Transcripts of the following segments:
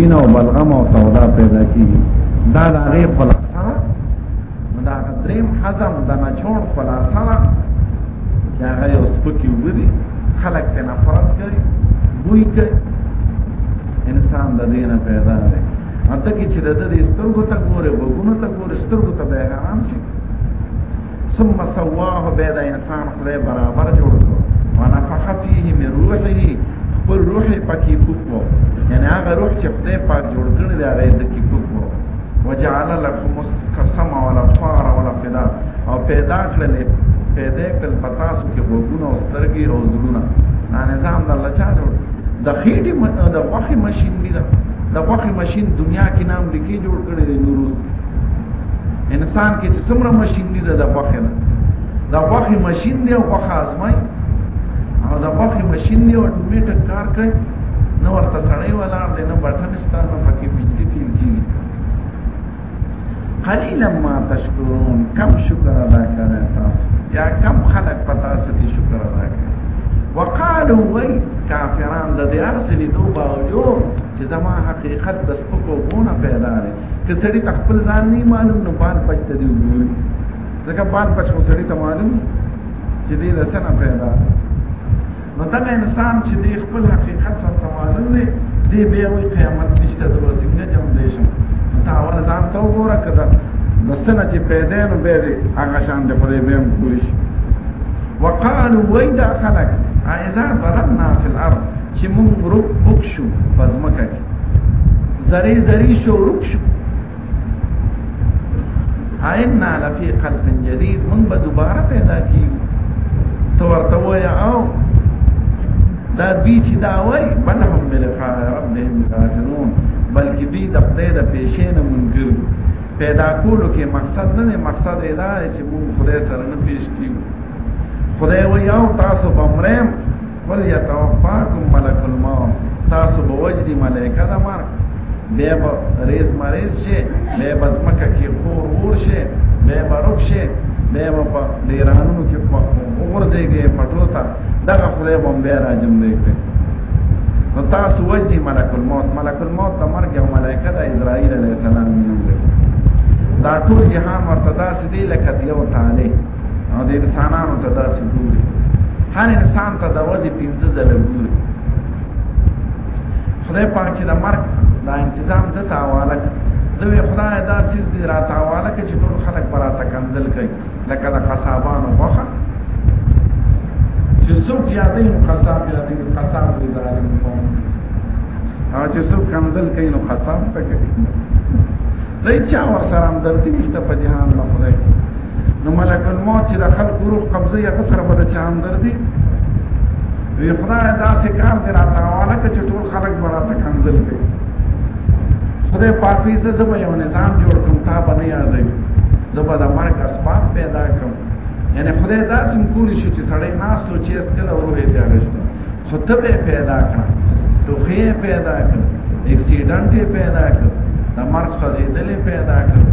دین او بلغم او سودا پیدا کیږي دا د هغه خلاصه دا دریم حزم د نچوړ خلاصه چې هغه یو سپکی وګړي خلک ته نفرت کوي بوی کوي انسان د دینه پیدا دی اته کې چې د دې سترګو ته ګوره وګونو ته ګوره سترګو ته به حیران شي ثم سواه به دا انسان خدای برابر جوړ کړ ونفخ فيه من روحه خپل روح پکې کوکو یعنی هغه روح چې خدای پاک جوړ کړی دی هغه د کې کوکو وجعل لكم القسم والابصار والافئده او پیدا کړل پیدا کړل پتا سو کې وګونه او سترګې او زړونه دا نظام د الله چا جوړ د خېټې د وخت ماشين دی د وخت ماشين دنیا کې نام لیکي جوړ کړی دی نوروز انسان کې چې څومره ماشين دي د غوخه نه د غوخه ماشين دی او غوخه ازمای او د غوخه ماشين دی او ټومېټه کار کوي نو ورته سړی ولار دی نه بټن ستانه پکې بجلی فیل کیږي قلیلا ما تشکرون کم شکر ادا کړی تاسو یا کم خلق په تاسو کې شکر ادا کړی وقالو وی کافران د دې ارسلی دوه باوجود چې زما حقیقت د سپکو غونه پیدا دی که سړی تخپل ځان نه معلوم نو بال پچ ته دی وګوري ځکه بال پچ خو سړی ته معلوم چې دی د سنه پیدا نو دا انسان چې دی خپل حقیقت ورته معلوم دی دی به وي قیامت نشته د وسیله جام دی شم تا ول ځان ته وګوره کده دستنه چې پیدا نو به دی هغه شان د خدای به هم کولی شي وقالوا ويدا خلق اذا ضربنا في الارض چې مونږ ورک بوک شو پزمکه کې زری زری شو ورک شو عیننا لفی خلق جدید مونږ به دوباره پیدا کیو تو ورته ویا او دا دوی چې دا وای بل هم بلقاء ربهم کافرون بلکې دوی د خدای د پیشې نه منکر پیدا کولو کې مقصد نه مقصد دا دی چې مونږ خدای سره نه پیش کیو خدای ویا او تاسو بمرم وليتوفاكم ملك الموت تاسو به وجدي ملائکه د مرګ به به ریز مریض شي به به زمکه کې خور ور شي به به رک شي به به په ډیرانو کې په ورځيږي پټو ته دغه خدای بم به راجم دی نو تاسو وجدي ملک الموت ملک الموت د مرګ او ملائکه د اسرائیل علی السلام نه دا ټول جهان ورته داسې دی لکه یو تعالی او د انسانانو ته داسې ګوري هر انسان ته د ورځې پنځه ځله ګوري خدای پاک چې د مرګ د انتظام د تاواله دوی خدای دا سیس دی را تاواله کې چې ټول خلک برا تکنزل کوي لکه د قصابانو وخه چې څوک یادې قصاب یادې قصاب دی ظالم قوم او چې څوک کنزل کوي نو قصاب ته کوي لای چا ور سره هم درته نشته په جهان باندې نو ملک الموت چې د خلکو روح قبضه یې غسر بده چا هم دردي وی خدای داسې کار دی راته حواله که چې ټول خلک به راته کنځل کوي خدای پاک وی زه به یو نظام جوړ کوم تا به نه یادوي زه به د مرګ اسباب پیدا کوم یعنی خدای داسې کولی شي چې سړی ناس ته چې اسکل او روح یې تیارشته خطبه پیدا کړه ټوخی پیدا کړه اکسیډنټ پیدا کړه د مرګ سوځیدل پیدا کړه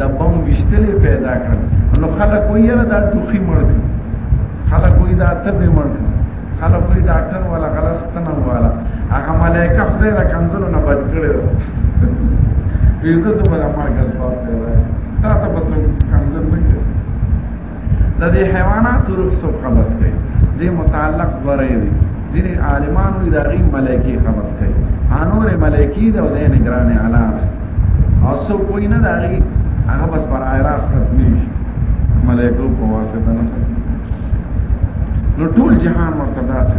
د بم وشتل پیدا کړه نو خلک وایي نه دا ټوخی مړ دی خلک وایي دا تبه مړ دی خلک وایي ډاکټر ولا غلستنه والا هغه ملائکه خدای را کنځلو نه بد کړو ویزه زما مرګ اسباب پیدا تا ته بس کنځل نه د دې حیواناتو روح سب قبض کوي دې متعلق غوړې دي ځینې عالمانو د غي ملایکی قبض کوي انور ملایکی د دې نگران اعلی او سو کوئی نه د غي هغه بس پر ایراس ختمي شي ملایکو په واسطه نه نو ټول جهان ورته داسې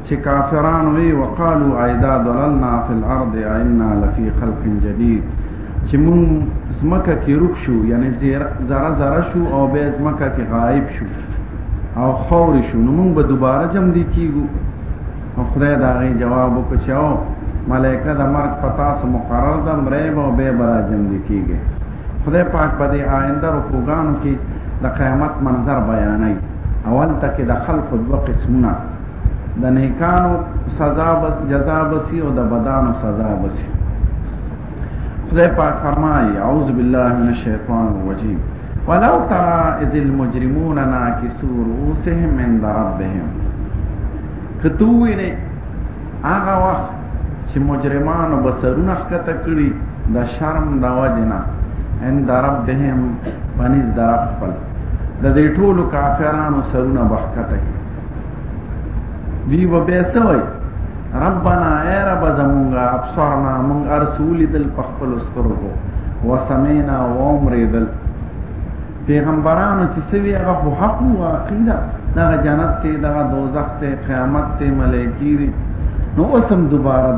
چې کافرانو یې وقالو ایدا دللنا فی الارض اینا لفی خلق جدید چې مون زمکه کې رک شو یعنی زره زره شو او به زمکه کې غایب شو او خور شو نو مون به دوباره جم دی کیږو او خدای دا غي جواب وکړو ملائکه د مرګ پتا سره مقرر د مریب او به برا جم دی کیږي خدای پاک په دې آینده رکوګانو کې د قیامت منظر بیانای اول تک د خلق دوه قسمونه د نیکانو سزا بس جزا بسی او د بدانو سزا بسی خدای پاک فرمایي اعوذ بالله من الشیطان الرجیم ولو ترى اذ المجرمون ناكسوا رؤوسهم عند ربهم کتوینه هغه وخت چې مجرمانو بسرونه ښکته کړی د شرم د وجنه عند ربهم پنځ درف خپل د دې ټولو کافرانو سرونه بحکته دی و به سوي ربنا اے رب زمونږه ابصرنا مونږ ارسول دل پخپل سترګو وسمینا و عمر دل پیغمبرانو چې سوي هغه خو حق او عقیده دا جنت ته دا دوزخ ته قیامت ته ملائکی دي نو اوسم دوباره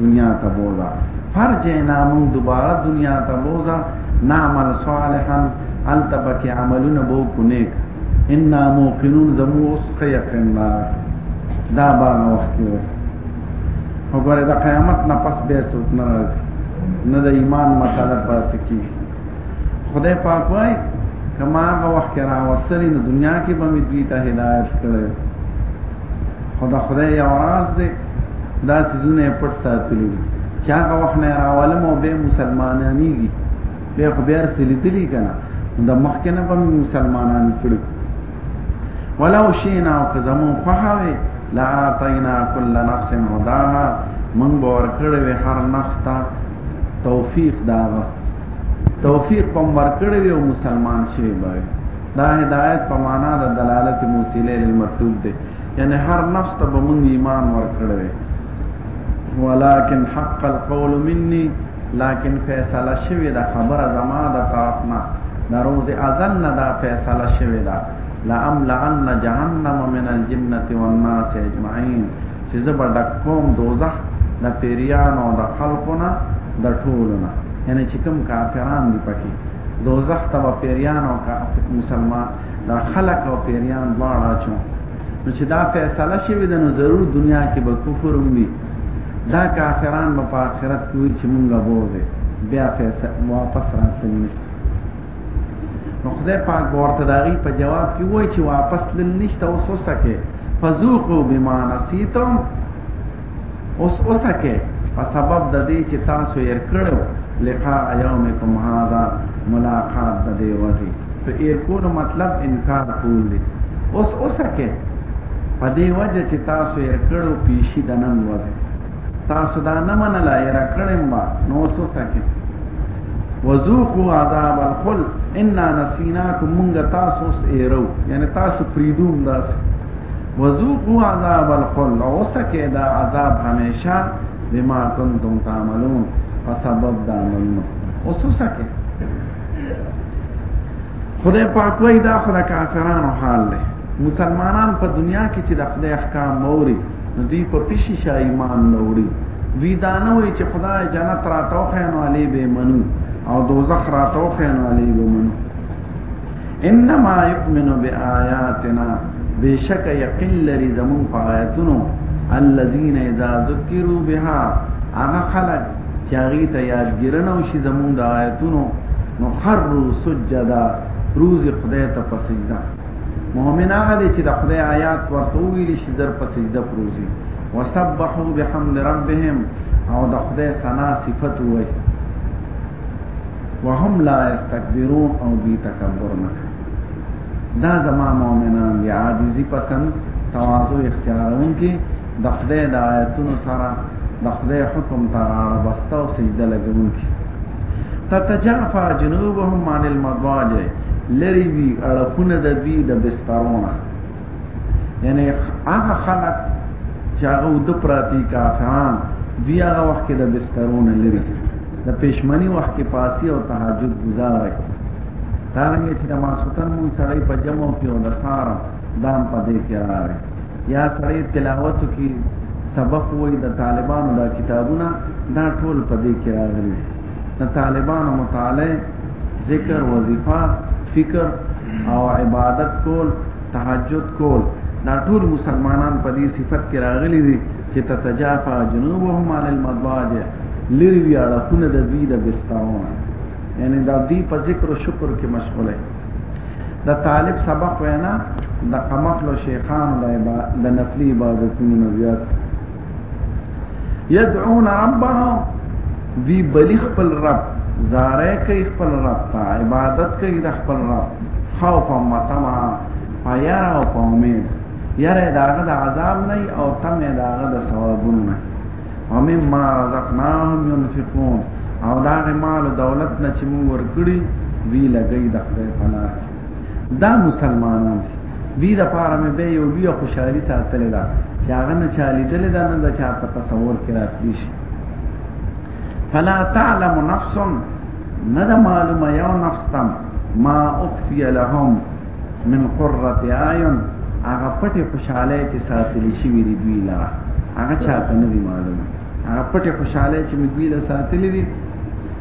دنیا ته بوزا فرجینا مونږ دوباره دنیا ته بوزا نعمل صالحا انت بک عملنا بو کو نیک ان موقنون زمو اوس قیقین دا دا باغ وخت کې وګوره دا قیامت نه پس به سوت نه راځي نه د ایمان مسله پاتې کی خدای پاک وای کما هغه وخت کې را وسلی نو دنیا کې به مې دوی ته هدایت کړې خدا خدای یو راز دی دا سيزونه پټ ساتلی چې هغه وخت نه راولم او به مسلمانانیږي بیا خو بیا رسېلې دي کنه د مخکنه په مسلمانان کړو ولو شینا او زمو فهوي لا اعطینا کل نفس هداها من باور کړو هر نفس ته توفیق داغه توفیق په ور کړو او مسلمان شي به دا هدایت په معنا د دلالت موصله للمطلوب دی یعنی هر نفس ته به مونږ ایمان ورکړی ولكن حق القول مني لكن فیصله شوی دا خبره زما د طرف نه د روز ازل نه دا فیصله شوی دا لاملأن جهنم من الجنه والناس اجمعين چې زبر د کوم دوزخ د پیریانو د خلقونه د ټولونه یعنی چې کوم کافران دي پکې دوزخ ته پیریانو کا مسلمان دا خلق او پیریان دواړه اچو نو چې دا فیصله شوی د نو ضرور دنیا کې به کفر ومي دا کافران په آخرت کې وي چې مونږه بوزه بیا فیصله واپس راتلل نشته نو خدای پاک ورته داغي په جواب کې وای چې واپس لن نشته اوس وسکه فذوقوا بما نسیتم اوس اوسه کې په سبب د دې چې تاسو یې کړو لقاء یومکم هذا ملاقات د دې وځي ته یې کولو مطلب انکار کول دي اوس اوسه کې په دې وجه چې تاسو یې کړو پیشي د نن وځي تاسو دا نه منله یې را کړم با نو اوس اوسه کې وذوقوا عذاب الخلد ان نسيناكم من تاسو ایرو یعنی تاسو فریدوم داسې وذوقوا عذاب الخلد اوسکه دا عذاب همیشه بما کنتم تعملون په سبب دا عملونه اوسوسکه خدای پاک وای دا خدای کافرانو حال دی مسلمانان په دنیا کې چې د خدای احکام موري نو دوی په پیشي شای ایمان لوري دوی دا نه وایي چې خدای جنت راتو خینو علی به منو او دوزخ راتو خینو علی به منو انما يؤمن بآياتنا بشک یقین لري زمون په آیاتونو الذين اذا ذکروا بها هغه خلق چې هغه ته یادګرنه شي زمون د آیاتونو نو خروا سجدا روز خدای ته په سجده مؤمن هغه دی چې د خدای آیات ورته ویل شي زر په سجده پروزي وسبحوا بحمد ربهم او د خدای ثنا صفت وایي وهم لا استكبرون او دوی تکبر نه دا زما مؤمنان دی عاجزی پسند تواضع اختیارون کې د خدای د آیتونو سره د خدای حکم ته غاړه بسته او سجده لګون کې تتجافا جنوبهم عن المضاجع لری وی اړخونه د دوی د بسترونه یعنی هغه خلک چې هغه د پراتی کافران دی هغه وخت کې د بسترونه لري د پښمنی وخت کې پاسی او تهجد گزار وي ترنګ چې د ماسوتن مون سړی په جمع کې او د سار دام په دې کې راغی یا سړی تلاوت کې سبق وای د طالبانو د کتابونه دا ټول په دې کې راغلي د طالبانو مطالعه ذکر وظیفه فکر او عبادت کول تهجد کول دا ټول مسلمانان په دې صفت کې راغلي دي چې تتجافا جنوبهم عن المضاجع لری وی اړخونه د دوی د بسترونه یعنی دا دوی په ذکر او شکر کې مشغوله د طالب سبق وینا د قمخلو شیخانو د نفلی عبادتونو زیات يدعون ربهم دی بلی خپل رب زاره کوي خپل رب ته عبادت کوي د خپل رب خوف او مطمع فیرا او امید یره داغه د عذاب نه او تم داغه د ثوابونو نه ومما رزقناهم ينفقون او داغه مال او دولت نه چې موږ ورکړي وی لګي د خدای په لار کې دا مسلمانان دي د پاره مې به یو لوی خوشحالي ساتلې ده چې هغه نه چالي دل ده نه د چا په تصور کې راتلی شي فلا تعلم نفس نه د معلومه یو نفس تم ما اخفي لهم من قرة اعین هغه پټه خوشاله چې ساتلی شي وی دی دوی لاره هغه چاته نه دی معلومه هغه پټه خوشاله چې موږ ویله ساتلې دي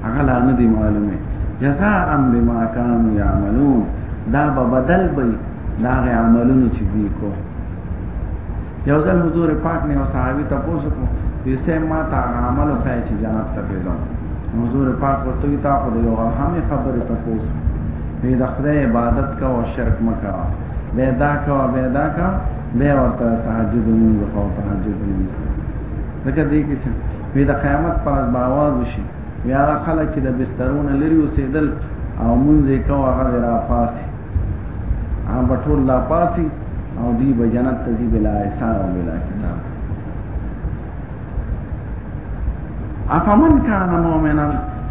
هغه لا نه دي معلومه جزاء بما كانوا يعملون دا به بدل به دا غي عملونه چې دی کو یو ځل حضور پاک نه او صحابي تاسو کو یسه ما تا عمل خو چې جنت ته پیژم حضور پاک ورته تا خو د یو همه خبره تاسو به د خدای عبادت کا او شرک مکا به دا کا به دا کا به ورته تهجد نو او تهجد نو ځکه دې کې څنګه وی د قیامت پر ورځ باواز شي بیا هغه خلک چې د بسترونه لري اوسېدل او مونږ یې کوه هغه را پاسي هغه به ټول لا پاسي او دی به جنت ته ځي بلا حساب او بلا کتاب افمن کان مؤمنا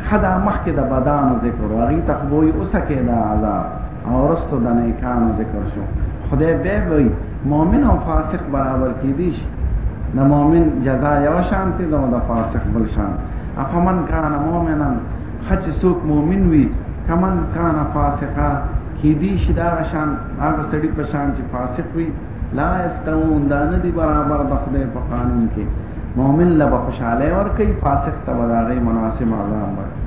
خدا مخکې د بدانو ذکر واغی تخبوی اوسکه دا عذاب او رستو د نیکانو ذکر شو خدای به وي مؤمن او فاسق برابر کې دي د مؤمن جزا یو شان ته د فاسق بل شان افمن کان مؤمنا خچ سوک مؤمن وي کمن کان فاسقا کې دي شي دا شان هغه سړي په شان چې فاسق وي لا استون دا نه دي برابر د خدای په قانون کې مؤمن له خوشاله ور کوي فاسق ته ورغی مناسب عذاب ورکړي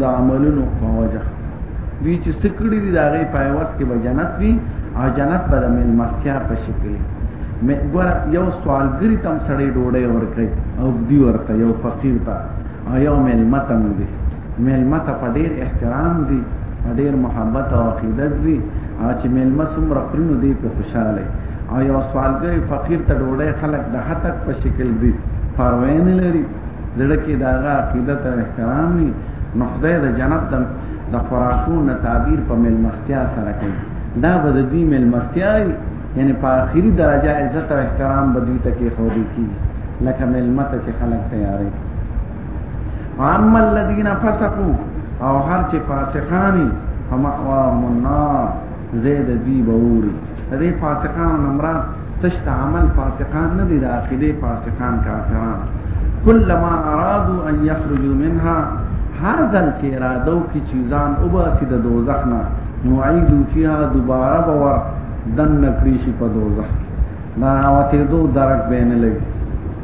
د عملونو په وجه دوی چې سکړي دي دا غي پایوس کې به جنت وي او جنت به د مل مستیا په شکل مې ګور یو سوالګری تم سړی ډوډۍ ورکړي او دی ورته یو فقیر ته او یو مل متم دی مل مت په ډیر احترام دی په ډیر محبت او عقیدت دی او چې مل مسوم رخرینو دی په خوشاله او یو سوالګری فقیر ته ډوډۍ خلک د حتک په شکل دی فاروین لري زړه کې دا غا عقیده ته احترام نه نو خدای د جنت د د خرافون نه تعبیر په ملمستیا سره کوي دا به د دې ملمستیا یعنی په آخري درجه عزت او احترام به دوی ته کې خو دي کی لکه ملمت چې خلک تیارې واما الذين فسقوا او هر چې فاسقانی فمأواهم النار زید دوی بوري دې فاسقانو نمراد تشت عمل فاسقان نه دي د عقیده فاسقان کافران کلمہ ارادو ان یخرجوا منها هر ځل چې اراده وکړي چې ځان وباسي د دوزخ نه نعیدو فیها دوباره باور دن نکړي شي په دوزخ نه راوته دو درک بین لګي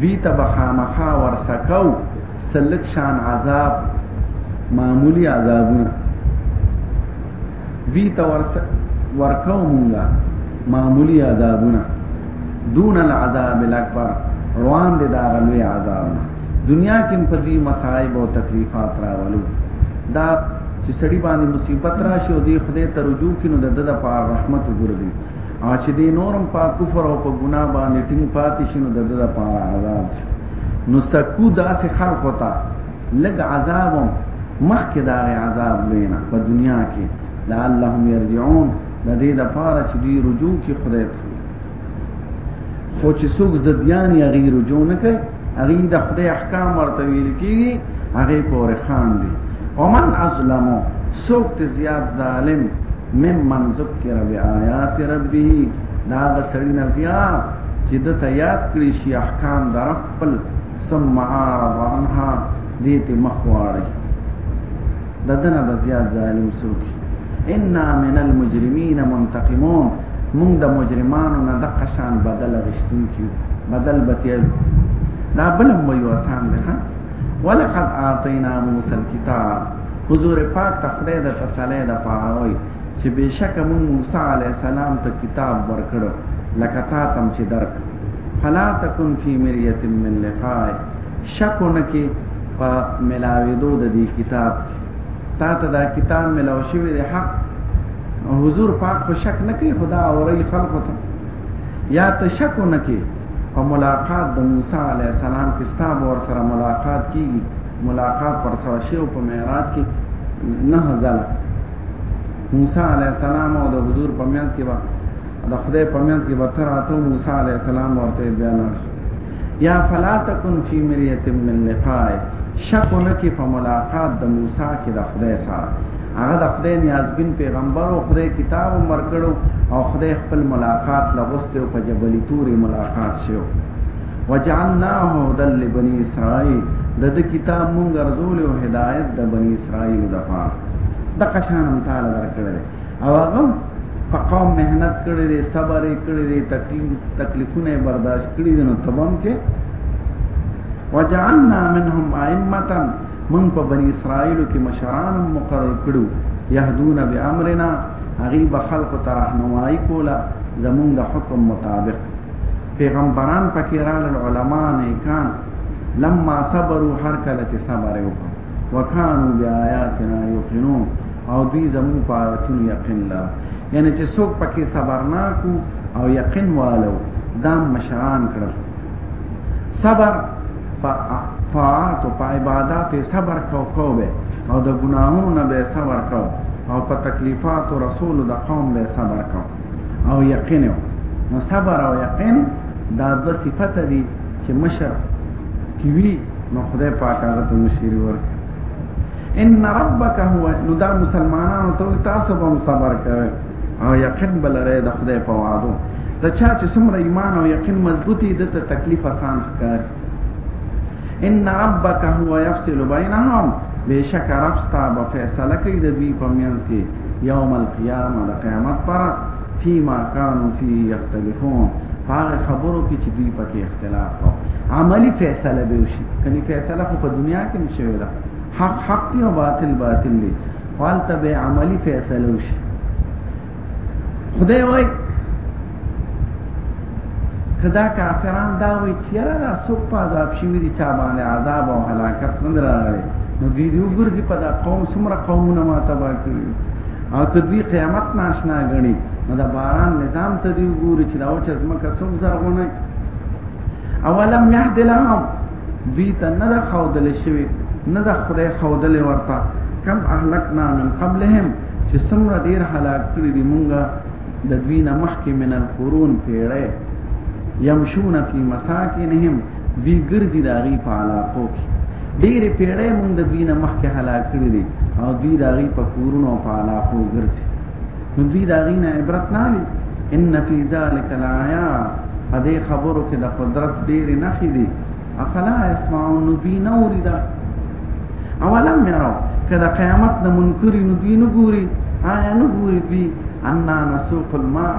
وی ته بخامخا ورسکاو سلک شان عذاب معمولی عذابونه وی ته ورس ورکاو مونږه معمولی عذابونه دون العذاب الاکبر روان دي دا غلوی عذاب دنیا کې په دې مصائب او تکلیفات راولو دا چې سړی باندې مصیبت راشي او دې خدای ته رجوع کینو د د لپاره رحمت وګرځي او چې دې نورم په کفر او په ګناه باندې ټینګ پاتې شنو د دې لپاره عذاب نو سکو داسې خلق وتا لګ عذاب مخکې دا عذاب لینا په دنیا کې لعلهم يرجعون د دې لپاره چې دوی رجوع کې خدای ته خو چې څوک زديان یا غیر رجوع نه کوي هغه د خدای احکام ورته ویل کیږي هغه پورې خان دي ومن ازلمو سوک ته زیات ظالم ممن ذکر بیاات ربه دا غسړی نه زیات چې د ته یاد کړی شي احکام در خپل ثم اعرض عنها دې ته مخواړي ددنه بزیات ظالم سوکی انا من المجرمین منتقمون مونږ د مجرمانو نه د قشان بدل غشتون کیو بدل بتیل دا بلم ویو آسان ده ها ولقد اعطینا موسی الكتاب حضور پاک تخدای د تسلی د پاره وای چې بشک مون موسی علی السلام ته کتاب ورکړو لکه تا تم چې درک فلا تکن فی مریه من لقائه شکونه کې په ملاوېدو د دې کتاب تا ته دا کتاب ملاو شوی دی حق حضور پاک په شک نه کوي خدا اوري خلق ته یا ته شکونه کې په ملاقات د موسی علی السلام کې ستاب ور سره ملاقات کیږي ملاقات پر سره شی او په معراج کې نه ځله موسی علی السلام او د حضور په میانس کې با د خدای په میانس کې به تر اته موسی علی السلام ورته بیان شو یا فلا تکن فی مریت من لقاء شک نه کې په ملاقات د موسی کې د خدای سره هغه د خدای نیازبین پیغمبر او خدای کتاب مرکړو او خدای خپل ملاقات لغوسته او په جبل توري ملاقات شو وجعلناه هدى لبني اسرائيل د دې کتاب مونږ رسول او هدایت د بنی اسرائیل د پاره د قشانم تعالی درکړل او هغه په قوم مهنت کړی دی صبر یې کړی دی تکلیف تکلیفونه یې برداشت کړی دي نو تبم کې وجعلنا منهم ائمه من په بنی اسرائیل کې مشران مقرر کړو يهدون بامرنا هغه به خلق ته راهنمایي کوله زمونږ د حکم مطابق پیغمبران پکې راغلل علما نیکان لما صبروا هر کله چې صبر وکړ وکانو بیااتنا یوقنون او دوی زموږ په آیتونو یقین لره یعنی چې څوک پکې صبرناک او یقین والو دا مشران کړل صبر په طاعت او په عبادت صبر کو کو به او د ګناهونو نه به صبر کو او په تکلیفات او رسول د قوم به صبر کو او یقین نو صبر او یقین دا د صفته دي چې مشر کی وی نو خدای پاک هغه ته مشری ورکړي ان ربک هو نو دا مسلمانانو ته تاسو به صبر کوئ او یقین بلره د خدای په وعده د چا چې څومره ایمان او یقین مضبوطی د ته تکلیف آسان ښکار ان ربک هو یفصل بینهم بشک رب ستا به فیصله کوي د دوی په میانس کې یوم القیامه د قیامت پرست فيما كانوا فيه يختلفون هغه خبرو کې چې دوی پکې اختلاف وو عملی فیصله به وشي کني فیصله خو په دنیا کې مشوي ده حق حق دی او باطل باطل دی فالته به عملی فیصله وشي خدای وای کدا کافران دا وی چې را را سو په عذاب شي وی چې باندې عذاب او هلاکت نه راغلي نو دې دې وګورځي په دا قوم سمره قومونه ما تبا کړی او ته دوی قیامت ناشنا غني نو دا باران نظام ته دی ګوري چې دا وچ از مکه څوک زرغونه اولم يهد لهم دوی ته نه د خودل شوی نه د خدای خودل ورته کم اهلکنا من قبلهم چې څومره ډیر هلاک کړی دی مونږه د دوی نه مخکې من القرون پیړې يمشون فی مساکنهم دی ګرځي د هغې په علاقو کې ډېرې پیړۍ مونږ د دوی نه مخکې هلاک کړي دي او دوی د هغې په کورونو او په علاقو ګرځي نو دوی د هغې نه عبرت نه لي ان فی ذلک العیا په دې خبرو کې د قدرت ډېرې نښې دي افلا اسمعون نو دوی نه اوري دا اولم یرو که د قیامت نه منکري نو دوی نه ګوري آیا نه ګوري دوی انا نسوق الماء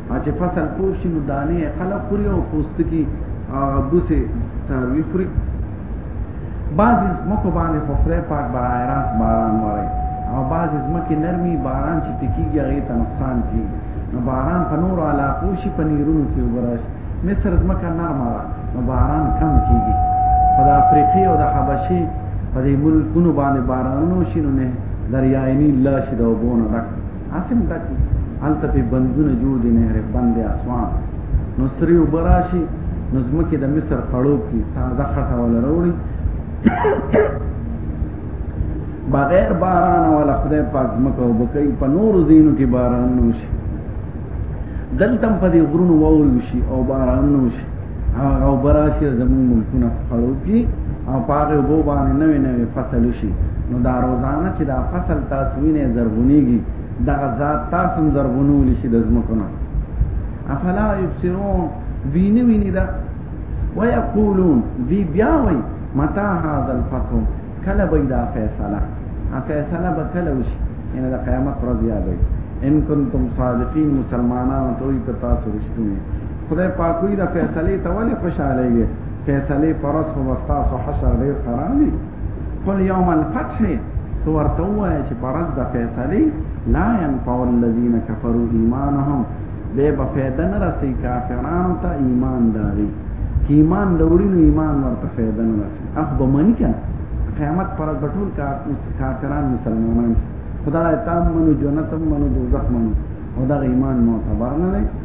چې فصل پوه شي نو دانې خلک خوري او پوستکي هغه بوسې څاروي خوري بعضې ځمکو باندې خو خدای پاک برای راس باران وری او بعضې ځمکې نرمي باران چې پکېږي هغې ته نقصان کېږي نو باران په نورو علاقو شي په نیرونو کې اوبه راشي مصر ځمکه نرمه ده نو باران کم کېږي خو د افریقې او د حبشې په دې ملکونو باندې بارانونه وشي نو نه دریای نیل لا شي د اوبو نه ډک اسم دکی الته په بندونه جوړ دي نهر بند اسوان نو سری وبراشي نو زمکه د مصر خړوب کی تازه خټه ول وروړي بغیر باران ولا خدای پاک زمکه وبکې په نور زینو کې باران نوشي دلته په دې غرونو ووري شي او باران نوشي هغه وبراشي زموږ ملکونه خړو کې او پاره وبو باندې نوې نوې فصل شي نو دا روزانه چې دا فصل تاسو وینې زرغونیږي دا ذات تاسو زرغونول شي د زمکونه افلا یبصرون ویني ویني دا ويقولون دی بیا وای متا هاذا الفتح کله به دا فیصله ا فیصله به کله وشي ان د قیامت ورځ یادوي ان کنتم صادقین مسلمانانو ته تاسو رښتونه خدای پاک وی د فیصله ته ولې خوشاله یې فیصله پرس خو واستاس او حشر ډیر خرابي قل یوم الفتح تو ورته وای چې پرس د فیصله لا ينفع الذين كفروا ایمانهم به په فایده نه رسي کافرانو ته ایمان داري کی ایمان دوړي نو ایمان ورته فایده نه رسي اخ به منی کنه قیامت پر ټول کافران مسلمانان خدای تام منو جنت منو دوزخ منو او دا ایمان معتبر نه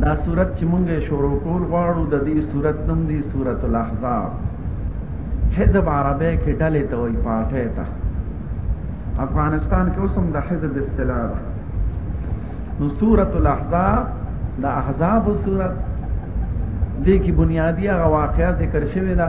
دا صورت چې مونږه شروع کول غواړو د دې صورت نوم دی سورۃ الاحزاب حزب عربی کې ډلې ته وایي پارټي ته افغانستان کې اوسم د حزب اصطلاح ده نو سورۃ الاحزاب د احزاب صورت دې کې بنیادی هغه واقعیا ذکر شوی ده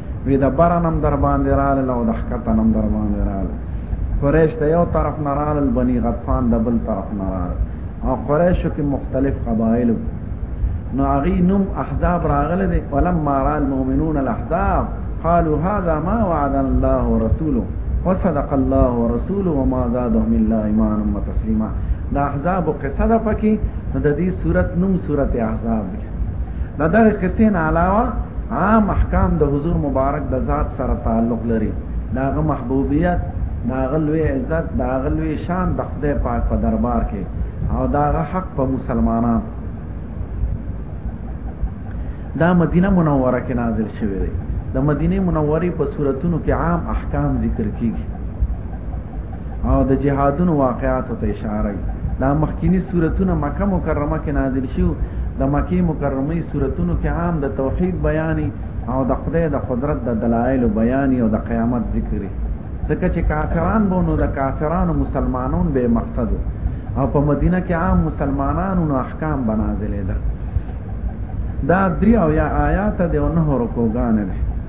وی د بره نم در باندې رالل او د ښکته نم در باندې رالل قریش د یو طرف نه رالل بني غطفان د بل طرف نه رالل او قریشو کې مختلف قبایل نو هغه نوم احزاب راغله دي ولما را المؤمنون الاحزاب قالوا هذا ما وعد الله ورسوله وصدق الله ورسوله وما زادهم الا ایمانا وتسلیما دا احزاب قصه ده پکې د دې صورت نوم صورت احزاب دا دغه قصې نه علاوه عام احکام د حضور مبارک د ذات سره تعلق لري داغه محبوبیت داغه لوی عزت داغه لوی شان د خدای پاک په دربار کې او داغه حق په مسلمانان دا مدینه منوره کې نازل شوی دی د مدینه منورې په صورتونو کې عام احکام ذکر کیږي او د جهادونو واقعاتو ته اشاره کوي دا مخکینی سورتونه مکه مکرمه کې نازل شو د مکه مکرمه سورتونو کې عام د توحید بیان او د خدای د قدرت د دلایل بیان او د قیامت ذکر ځکه چې کافران به نو د کافرانو مسلمانون به مقصد او په مدینه کې عام مسلمانانو نو احکام بنازلې ده دا درې او یا آیات د نه رکوګان دي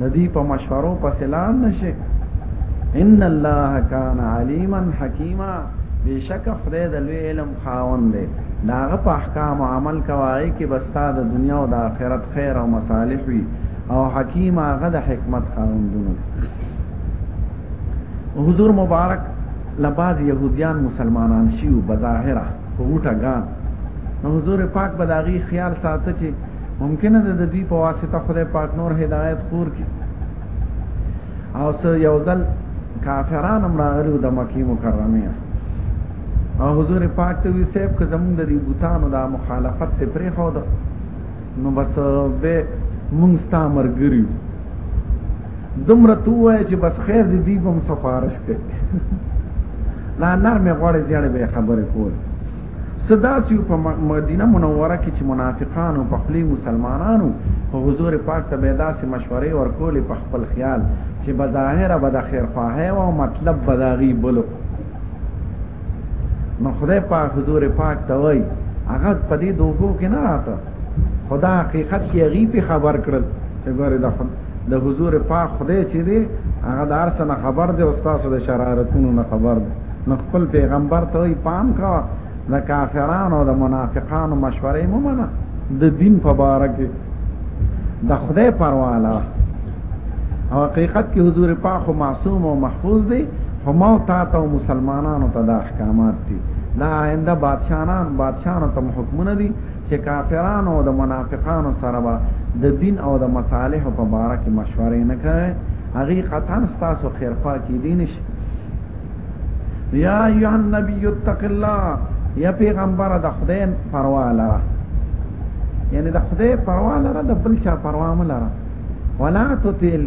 ندی په مشورو پس لام نشي ان الله کان علیما حکیما بشک خدای د لوی علم خاوند دی داغه په احکام عمل کوي کې بستا د دنیا او د آخرت خیر او مصالح وي او حکیم هغه د حکمت خاوندونه حضور مبارک لباز يهوديان مسلمانان شيو بظاهره په وټه ګان نو حضور پاک بداغي خیال ساته چې ممکنه ده د دوی په واسطه خدای پاک نور هدایت خور کی او سر یو ځل کافران هم راغلی د مکی مکرمه او حضور پاک ته وی سیب که زمونږ د بوتانو د مخالفت ته پرې خو ده نو بس به مونږ ستا مرګریو دومره تو وای چې بس خیر دې دی بم سفارش کړي لا نرمه غوړې ځړې به خبره کوله سداسي په مدینه منوره کې چې منافقانو په خلی مسلمانانو په حضور پاک ته به داسې مشورې ورکولې په خپل خیال چې بظاهر به د خیر خواهی او مطلب بداغي بلو نو خدای پاک حضور پاک ته وای هغه په دې دوغو کې نه راته خدا حقیقت کې غي په خبر کړل چې ګوره د د حضور پاک خدای چې دی هغه د ارسنه خبر دی او تاسو د شرارتونو نه خبر دی نو خپل پیغمبر ته وی پام کا د کافرانو د منافقانو مشورې مو منه د دین په باره کې د خدای پرواله او حقیقت کې حضور پاک خو معصوم او محفوظ دی خو ما تا ته مسلمانانو ته د احکامات دي دا آینده بادشاہان بادشاہانو ته حکمونه دي چې کافرانو او د منافقانو سره به د دین او د مصالح په باره کې مشورې نه کوي حقیقتا ستاسو خیرخوا کې دي نشي یا ایها النبی اتق الله یا پیغمبر د خدای پروا لره یعنی د خدای پروا لره د بل چا پروا ملره ولا تطیل